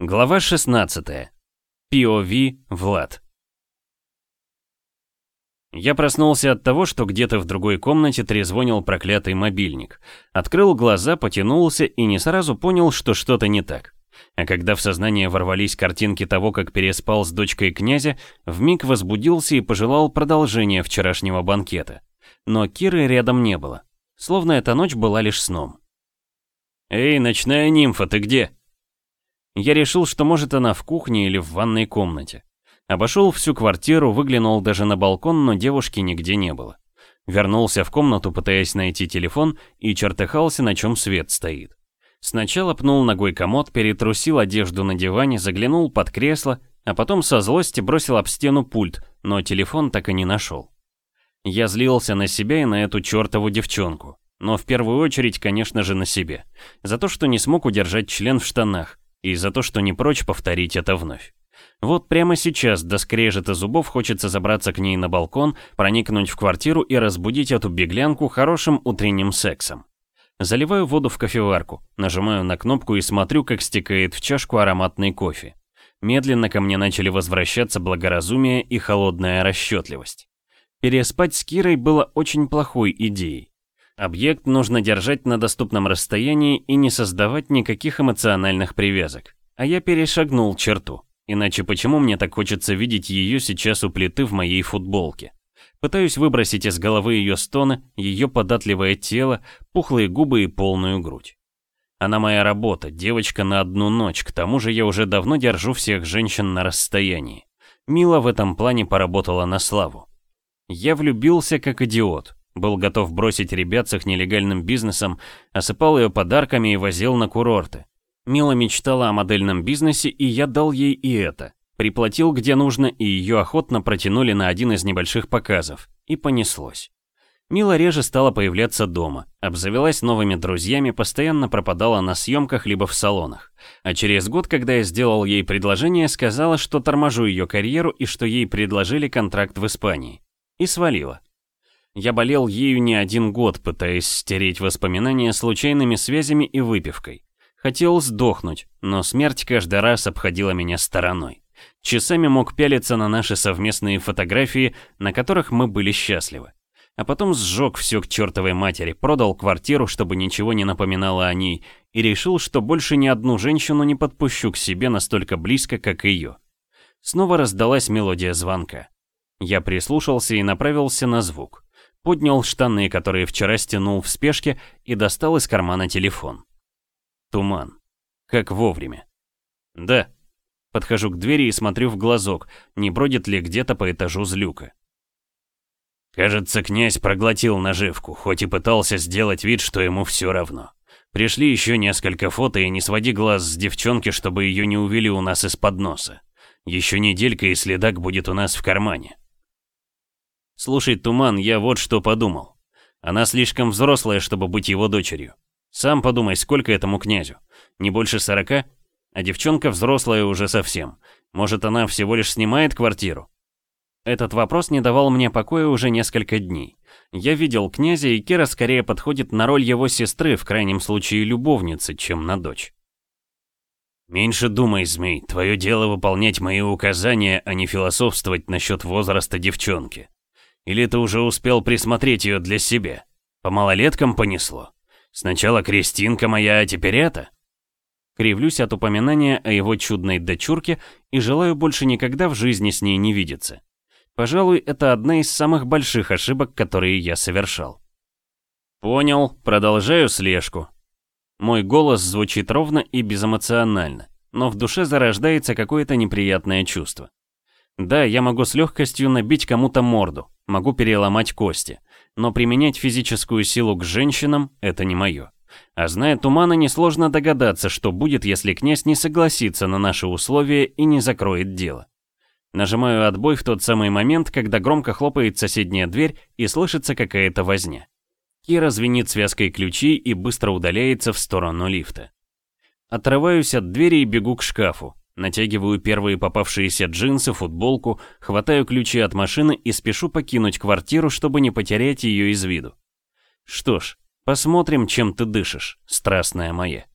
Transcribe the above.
Глава 16. POV Влад. Я проснулся от того, что где-то в другой комнате трезвонил проклятый мобильник. Открыл глаза, потянулся и не сразу понял, что что-то не так. А когда в сознание ворвались картинки того, как переспал с дочкой князя, вмиг возбудился и пожелал продолжения вчерашнего банкета. Но Киры рядом не было. Словно эта ночь была лишь сном. «Эй, ночная нимфа, ты где?» Я решил, что может она в кухне или в ванной комнате. Обошел всю квартиру, выглянул даже на балкон, но девушки нигде не было. Вернулся в комнату, пытаясь найти телефон, и чертыхался, на чем свет стоит. Сначала пнул ногой комод, перетрусил одежду на диване, заглянул под кресло, а потом со злости бросил об стену пульт, но телефон так и не нашел. Я злился на себя и на эту чертову девчонку. Но в первую очередь, конечно же, на себе. За то, что не смог удержать член в штанах, и за то, что не прочь повторить это вновь. Вот прямо сейчас до скрежета зубов хочется забраться к ней на балкон, проникнуть в квартиру и разбудить эту беглянку хорошим утренним сексом. Заливаю воду в кофеварку, нажимаю на кнопку и смотрю, как стекает в чашку ароматный кофе. Медленно ко мне начали возвращаться благоразумие и холодная расчетливость. Переспать с Кирой было очень плохой идеей. Объект нужно держать на доступном расстоянии и не создавать никаких эмоциональных привязок. А я перешагнул черту. Иначе почему мне так хочется видеть ее сейчас у плиты в моей футболке? Пытаюсь выбросить из головы ее стоны, ее податливое тело, пухлые губы и полную грудь. Она моя работа, девочка на одну ночь, к тому же я уже давно держу всех женщин на расстоянии. Мила в этом плане поработала на славу. Я влюбился как идиот, был готов бросить ребят с их нелегальным бизнесом, осыпал ее подарками и возил на курорты. Мила мечтала о модельном бизнесе, и я дал ей и это. Приплатил где нужно, и ее охотно протянули на один из небольших показов. И понеслось. Мила реже стала появляться дома, обзавелась новыми друзьями, постоянно пропадала на съемках либо в салонах. А через год, когда я сделал ей предложение, сказала, что торможу ее карьеру и что ей предложили контракт в Испании. И свалила. Я болел ею не один год, пытаясь стереть воспоминания случайными связями и выпивкой. Хотел сдохнуть, но смерть каждый раз обходила меня стороной. Часами мог пялиться на наши совместные фотографии, на которых мы были счастливы. А потом сжег все к чертовой матери, продал квартиру, чтобы ничего не напоминало о ней, и решил, что больше ни одну женщину не подпущу к себе настолько близко, как ее. Снова раздалась мелодия звонка. Я прислушался и направился на звук поднял штаны, которые вчера стянул в спешке, и достал из кармана телефон. Туман. Как вовремя. Да. Подхожу к двери и смотрю в глазок, не бродит ли где-то по этажу злюка. Кажется, князь проглотил наживку, хоть и пытался сделать вид, что ему все равно. Пришли еще несколько фото, и не своди глаз с девчонки, чтобы ее не увели у нас из-под носа. Еще неделька, и следак будет у нас в кармане. Слушай, Туман, я вот что подумал. Она слишком взрослая, чтобы быть его дочерью. Сам подумай, сколько этому князю? Не больше сорока? А девчонка взрослая уже совсем. Может, она всего лишь снимает квартиру? Этот вопрос не давал мне покоя уже несколько дней. Я видел князя, и Кира скорее подходит на роль его сестры, в крайнем случае любовницы, чем на дочь. «Меньше думай, змей, твое дело выполнять мои указания, а не философствовать насчет возраста девчонки», или ты уже успел присмотреть ее для себя? По малолеткам понесло? Сначала Кристинка моя, а теперь это?» Кривлюсь от упоминания о его чудной дочурке и желаю больше никогда в жизни с ней не видеться. Пожалуй, это одна из самых больших ошибок, которые я совершал. «Понял, продолжаю слежку». Мой голос звучит ровно и безэмоционально, но в душе зарождается какое-то неприятное чувство. Да, я могу с легкостью набить кому-то морду, могу переломать кости, но применять физическую силу к женщинам – это не мое. А зная Тумана, несложно догадаться, что будет, если князь не согласится на наши условия и не закроет дело. Нажимаю отбой в тот самый момент, когда громко хлопает соседняя дверь и слышится какая-то возня. Кира звенит связкой ключей и быстро удаляется в сторону лифта. Отрываюсь от двери и бегу к шкафу. Натягиваю первые попавшиеся джинсы, футболку, хватаю ключи от машины и спешу покинуть квартиру, чтобы не потерять ее из виду. Что ж, посмотрим, чем ты дышишь, страстная моя.